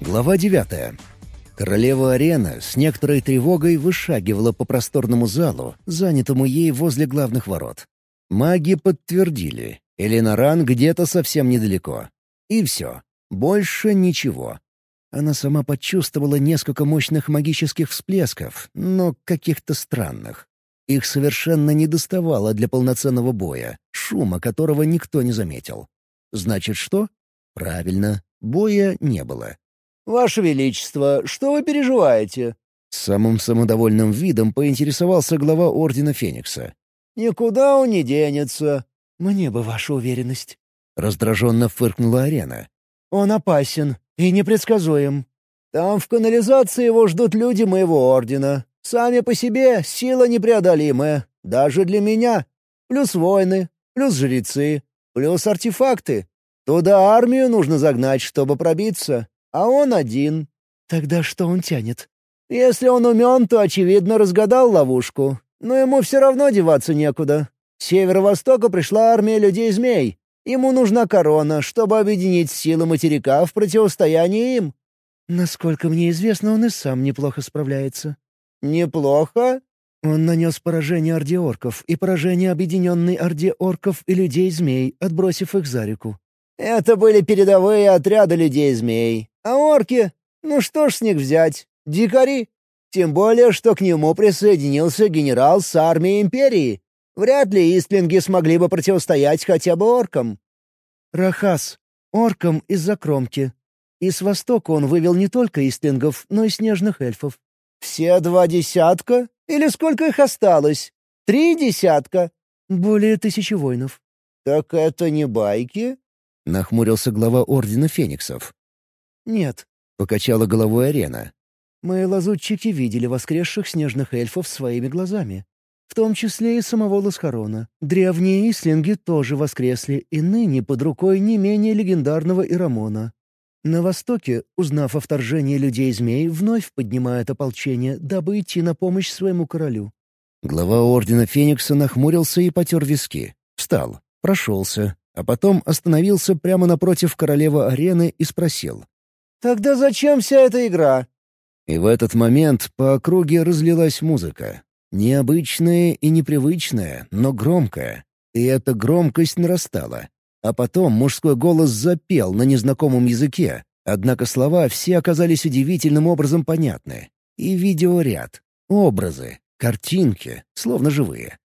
Глава девятая. Королева Арена с некоторой тревогой вышагивала по просторному залу, занятому ей возле главных ворот. Маги подтвердили, Эленоран где-то совсем недалеко. И все. Больше ничего. Она сама почувствовала несколько мощных магических всплесков, но каких-то странных. Их совершенно не доставало для полноценного боя, шума которого никто не заметил. Значит, что? Правильно, боя не было. «Ваше Величество, что вы переживаете?» С самым самодовольным видом поинтересовался глава Ордена Феникса. «Никуда он не денется». «Мне бы ваша уверенность». Раздраженно фыркнула арена. «Он опасен и непредсказуем. Там в канализации его ждут люди моего Ордена. Сами по себе сила непреодолимая, даже для меня. Плюс войны, плюс жрецы, плюс артефакты. Туда армию нужно загнать, чтобы пробиться а он один. Тогда что он тянет? Если он умен, то, очевидно, разгадал ловушку. Но ему все равно деваться некуда. С северо-востока пришла армия людей-змей. Ему нужна корона, чтобы объединить силы материка в противостоянии им. Насколько мне известно, он и сам неплохо справляется. Неплохо? Он нанес поражение ордеорков и поражение объединенной орде орков и людей-змей, отбросив их за реку. Это были передовые отряды людей-змей. А орки? Ну что ж с них взять? Дикари. Тем более, что к нему присоединился генерал с армией Империи. Вряд ли истлинги смогли бы противостоять хотя бы оркам. Рахас. Оркам из-за кромки. И с востока он вывел не только истлингов, но и снежных эльфов. Все два десятка? Или сколько их осталось? Три десятка? Более тысячи воинов. Так это не байки? Нахмурился глава Ордена Фениксов. «Нет», — покачала головой арена. «Мои лазутчики видели воскресших снежных эльфов своими глазами. В том числе и самого Ласхарона. Древние ислинги тоже воскресли, и ныне под рукой не менее легендарного Ирамона. На востоке, узнав о вторжении людей-змей, вновь поднимает ополчение, дабы идти на помощь своему королю. Глава Ордена Феникса нахмурился и потер виски. Встал, прошелся, а потом остановился прямо напротив королевы арены и спросил. «Тогда зачем вся эта игра?» И в этот момент по округе разлилась музыка. Необычная и непривычная, но громкая. И эта громкость нарастала. А потом мужской голос запел на незнакомом языке, однако слова все оказались удивительным образом понятны. И видеоряд, образы, картинки, словно живые.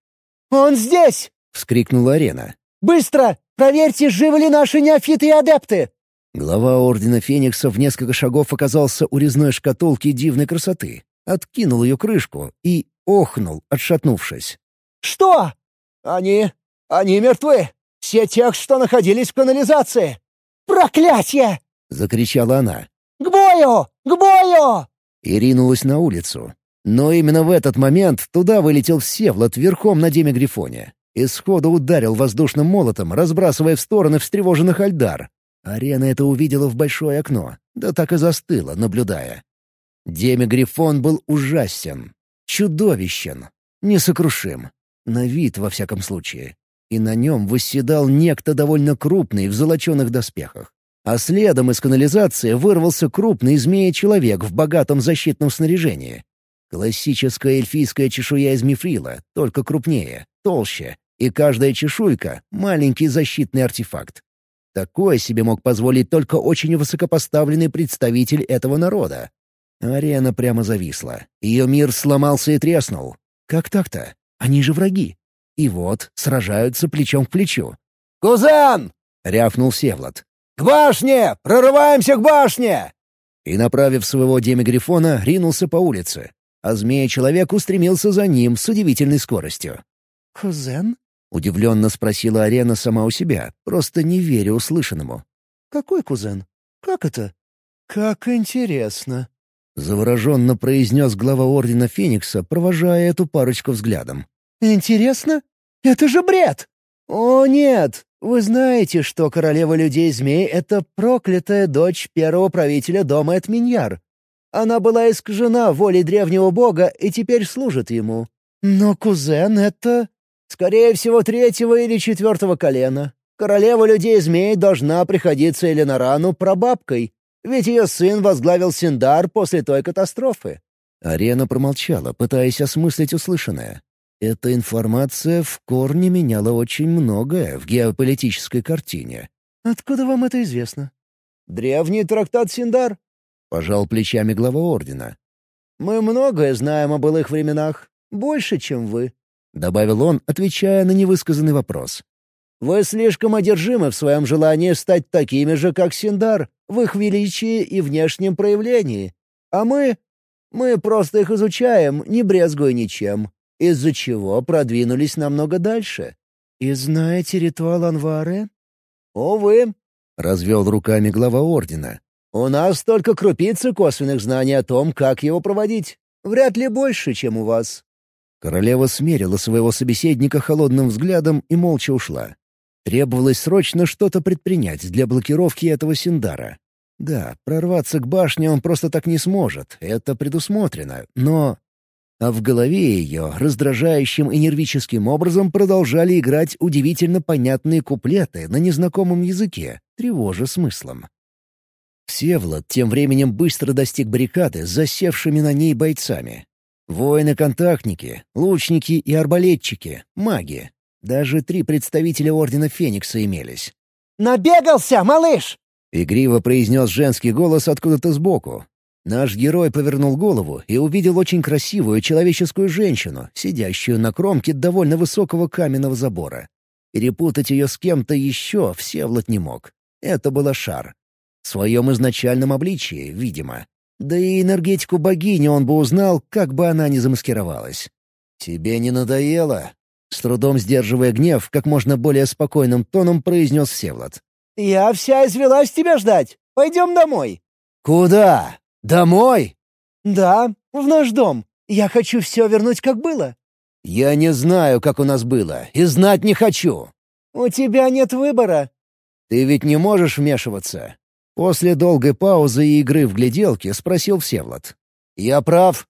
«Он здесь!» — вскрикнула арена. «Быстро! Проверьте, живы ли наши неофиты и адепты!» Глава Ордена Феникса в несколько шагов оказался у резной шкатулки дивной красоты, откинул ее крышку и охнул, отшатнувшись. «Что? Они... они мертвы! Все тех, что находились в канализации! Проклятье!» — закричала она. «К бою! К бою!» И ринулась на улицу. Но именно в этот момент туда вылетел Всевлад верхом на Деме Грифоне и сходу ударил воздушным молотом, разбрасывая в стороны встревоженных Альдар. Арена это увидела в большое окно, да так и застыла, наблюдая. Демигрифон был ужасен, чудовищен, несокрушим. На вид, во всяком случае. И на нем восседал некто довольно крупный в золоченых доспехах. А следом из канализации вырвался крупный змея-человек в богатом защитном снаряжении. Классическая эльфийская чешуя из мифрила, только крупнее, толще и каждая чешуйка — маленький защитный артефакт. Такое себе мог позволить только очень высокопоставленный представитель этого народа. Арена прямо зависла. Ее мир сломался и треснул. Как так-то? Они же враги. И вот сражаются плечом к плечу. «Кузен!» — рявкнул Севлад. «К башне! Прорываемся к башне!» И, направив своего демигрифона, ринулся по улице. А змея-человек устремился за ним с удивительной скоростью. «Кузен?» — удивленно спросила Арена сама у себя, просто не веря услышанному. «Какой кузен? Как это?» «Как интересно!» — завороженно произнес глава Ордена Феникса, провожая эту парочку взглядом. «Интересно? Это же бред!» «О, нет! Вы знаете, что королева людей-змей — это проклятая дочь первого правителя дома Этминьяр. Она была искажена волей древнего бога и теперь служит ему. Но кузен — это...» Скорее всего, третьего или четвертого колена. Королева людей-змей должна приходиться Эленорану прабабкой. Ведь ее сын возглавил Синдар после той катастрофы». Арена промолчала, пытаясь осмыслить услышанное. Эта информация в корне меняла очень многое в геополитической картине. «Откуда вам это известно?» «Древний трактат Синдар», — пожал плечами глава Ордена. «Мы многое знаем о былых временах. Больше, чем вы», — добавил он, отвечая на невысказанный вопрос. «Вы слишком одержимы в своем желании стать такими же, как Синдар, в их величии и внешнем проявлении. А мы... мы просто их изучаем, не брезгуя ничем из-за чего продвинулись намного дальше. «И знаете ритуал Анвары?» «Увы», — развел руками глава Ордена. «У нас только крупицы косвенных знаний о том, как его проводить. Вряд ли больше, чем у вас». Королева смерила своего собеседника холодным взглядом и молча ушла. Требовалось срочно что-то предпринять для блокировки этого Синдара. Да, прорваться к башне он просто так не сможет, это предусмотрено, но а в голове ее раздражающим и нервическим образом продолжали играть удивительно понятные куплеты на незнакомом языке, тревожа смыслом. Всеволод тем временем быстро достиг баррикады с засевшими на ней бойцами. Воины-контактники, лучники и арбалетчики, маги. Даже три представителя Ордена Феникса имелись. «Набегался, малыш!» — игриво произнес женский голос откуда-то сбоку, Наш герой повернул голову и увидел очень красивую человеческую женщину, сидящую на кромке довольно высокого каменного забора. Перепутать ее с кем-то еще Всевлад не мог. Это была Шар. В своем изначальном обличии, видимо. Да и энергетику богини он бы узнал, как бы она ни замаскировалась. «Тебе не надоело?» С трудом сдерживая гнев, как можно более спокойным тоном произнес Всевлад. «Я вся извелась тебя ждать. Пойдем домой». «Куда?» «Домой?» «Да, в наш дом. Я хочу все вернуть, как было». «Я не знаю, как у нас было, и знать не хочу». «У тебя нет выбора». «Ты ведь не можешь вмешиваться?» После долгой паузы и игры в гляделки спросил Всевлад. «Я прав?»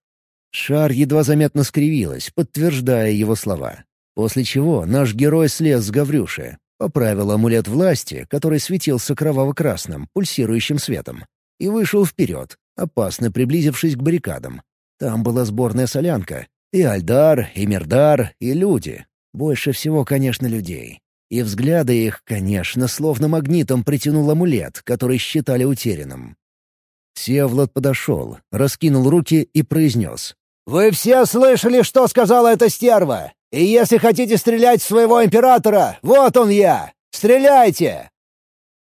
Шар едва заметно скривилась, подтверждая его слова. После чего наш герой слез с Гаврюши, поправил амулет власти, который светился кроваво-красным, пульсирующим светом, и вышел вперед, опасно приблизившись к баррикадам. Там была сборная солянка. И Альдар, и Мирдар, и люди. Больше всего, конечно, людей. И взгляды их, конечно, словно магнитом притянул амулет, который считали утерянным. Севлад подошел, раскинул руки и произнес. «Вы все слышали, что сказала эта стерва? И если хотите стрелять в своего императора, вот он я! Стреляйте!»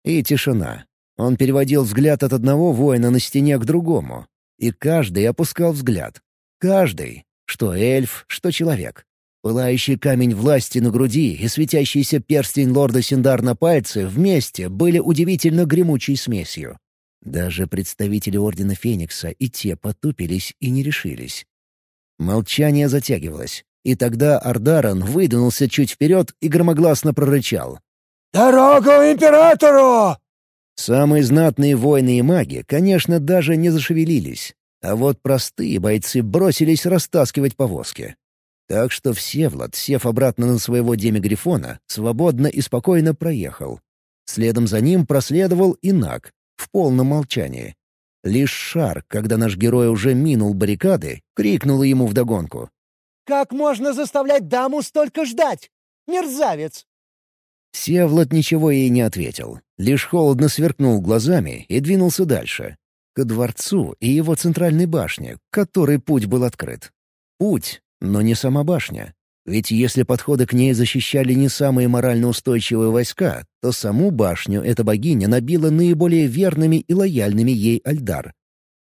И тишина. Он переводил взгляд от одного воина на стене к другому. И каждый опускал взгляд. Каждый. Что эльф, что человек. Пылающий камень власти на груди и светящийся перстень лорда Синдар на пальце вместе были удивительно гремучей смесью. Даже представители Ордена Феникса и те потупились и не решились. Молчание затягивалось, и тогда Ардаран выдвинулся чуть вперед и громогласно прорычал. «Дорогу императору!» Самые знатные воины и маги, конечно, даже не зашевелились, а вот простые бойцы бросились растаскивать повозки. Так что Всевлад, сев обратно на своего демигрифона, свободно и спокойно проехал. Следом за ним проследовал и Наг, в полном молчании. Лишь Шар, когда наш герой уже минул баррикады, крикнула ему вдогонку. «Как можно заставлять даму столько ждать? Мерзавец!» Севлад ничего ей не ответил, лишь холодно сверкнул глазами и двинулся дальше. Ко дворцу и его центральной башне, к которой путь был открыт. Путь, но не сама башня. Ведь если подходы к ней защищали не самые морально устойчивые войска, то саму башню эта богиня набила наиболее верными и лояльными ей Альдар.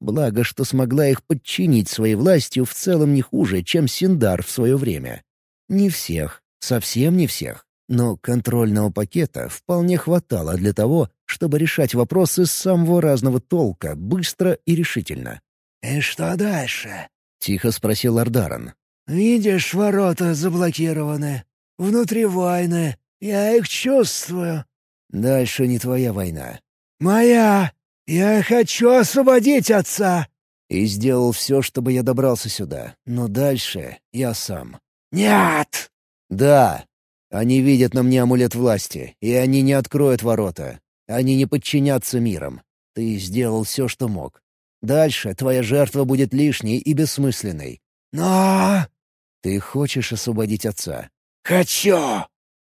Благо, что смогла их подчинить своей властью в целом не хуже, чем Синдар в свое время. Не всех, совсем не всех. Но контрольного пакета вполне хватало для того, чтобы решать вопросы самого разного толка, быстро и решительно. «И что дальше?» — тихо спросил Ардаран. «Видишь, ворота заблокированы. Внутри войны. Я их чувствую». «Дальше не твоя война». «Моя! Я хочу освободить отца!» И сделал все, чтобы я добрался сюда. Но дальше я сам. «Нет!» «Да!» Они видят на мне амулет власти, и они не откроют ворота. Они не подчинятся мирам. Ты сделал все, что мог. Дальше твоя жертва будет лишней и бессмысленной. Но... Ты хочешь освободить отца? Хочу!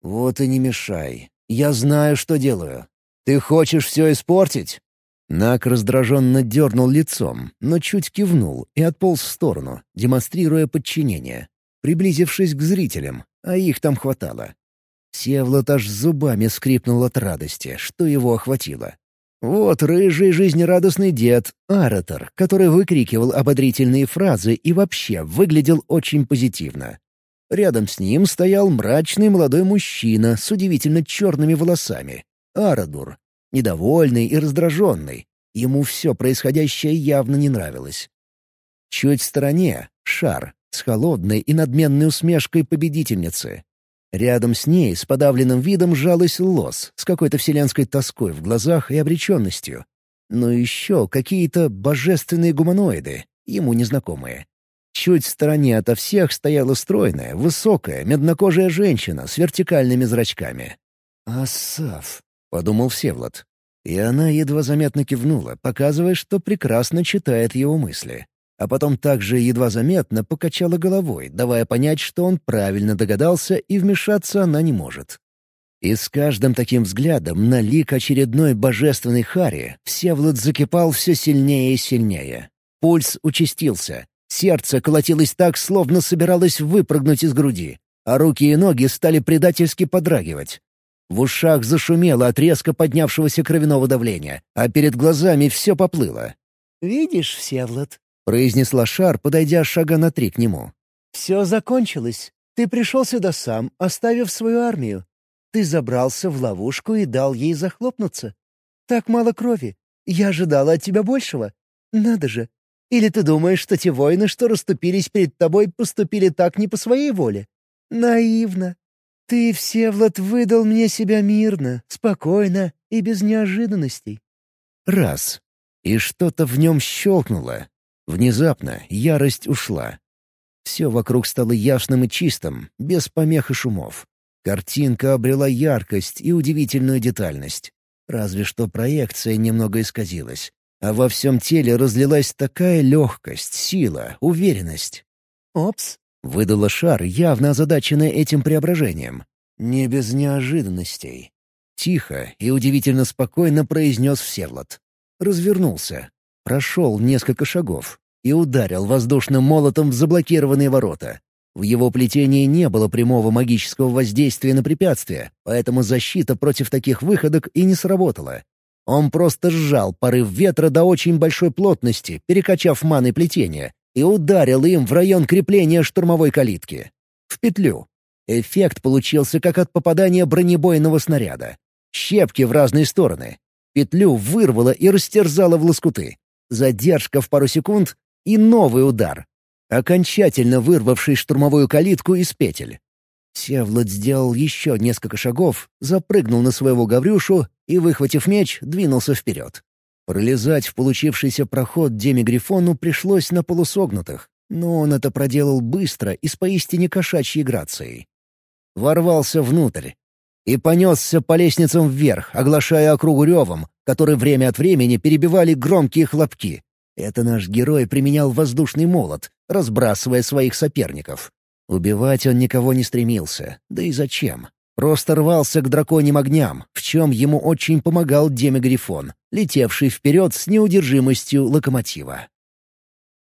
Вот и не мешай. Я знаю, что делаю. Ты хочешь все испортить? Нак раздраженно дернул лицом, но чуть кивнул и отполз в сторону, демонстрируя подчинение, приблизившись к зрителям, а их там хватало. Севлот аж зубами скрипнул от радости, что его охватило. Вот рыжий жизнерадостный дед, оратор, который выкрикивал ободрительные фразы и вообще выглядел очень позитивно. Рядом с ним стоял мрачный молодой мужчина с удивительно черными волосами. Арадур. Недовольный и раздраженный. Ему все происходящее явно не нравилось. Чуть в стороне — шар с холодной и надменной усмешкой победительницы. Рядом с ней с подавленным видом жалась лос с какой-то вселенской тоской в глазах и обреченностью. Но еще какие-то божественные гуманоиды, ему незнакомые. Чуть в стороне ото всех стояла стройная, высокая, меднокожая женщина с вертикальными зрачками. «Асав», — подумал Всевлад. И она едва заметно кивнула, показывая, что прекрасно читает его мысли а потом также едва заметно покачала головой, давая понять, что он правильно догадался и вмешаться она не может. И с каждым таким взглядом на лик очередной божественной Хари Всеволод закипал все сильнее и сильнее. Пульс участился, сердце колотилось так, словно собиралось выпрыгнуть из груди, а руки и ноги стали предательски подрагивать. В ушах зашумело от резко поднявшегося кровяного давления, а перед глазами все поплыло. «Видишь, Всеволод, — произнесла Шар, подойдя шага на три к нему. «Все закончилось. Ты пришел сюда сам, оставив свою армию. Ты забрался в ловушку и дал ей захлопнуться. Так мало крови. Я ожидала от тебя большего. Надо же. Или ты думаешь, что те воины, что расступились перед тобой, поступили так не по своей воле? Наивно. Ты, Всевлад, выдал мне себя мирно, спокойно и без неожиданностей. Раз. И что-то в нем щелкнуло, Внезапно ярость ушла. Все вокруг стало ясным и чистым, без помех и шумов. Картинка обрела яркость и удивительную детальность. Разве что проекция немного исказилась. А во всем теле разлилась такая легкость, сила, уверенность. «Опс!» — выдала шар, явно озадаченная этим преображением. «Не без неожиданностей». Тихо и удивительно спокойно произнес Всевлад. Развернулся. Прошел несколько шагов и ударил воздушным молотом в заблокированные ворота. В его плетении не было прямого магического воздействия на препятствия, поэтому защита против таких выходок и не сработала. Он просто сжал порыв ветра до очень большой плотности, перекачав маны плетения, и ударил им в район крепления штурмовой калитки. В петлю. Эффект получился как от попадания бронебойного снаряда. Щепки в разные стороны. Петлю вырвало и растерзало в лоскуты. Задержка в пару секунд и новый удар, окончательно вырвавший штурмовую калитку из петель. Севлад сделал еще несколько шагов, запрыгнул на своего Гаврюшу и, выхватив меч, двинулся вперед. Пролезать в получившийся проход Демигрифону пришлось на полусогнутых, но он это проделал быстро и с поистине кошачьей грацией. Ворвался внутрь и понесся по лестницам вверх, оглашая округу ревом, который время от времени перебивали громкие хлопки. Это наш герой применял воздушный молот, разбрасывая своих соперников. Убивать он никого не стремился, да и зачем? Просто рвался к драконьим огням, в чем ему очень помогал Демигрифон, летевший вперед с неудержимостью локомотива.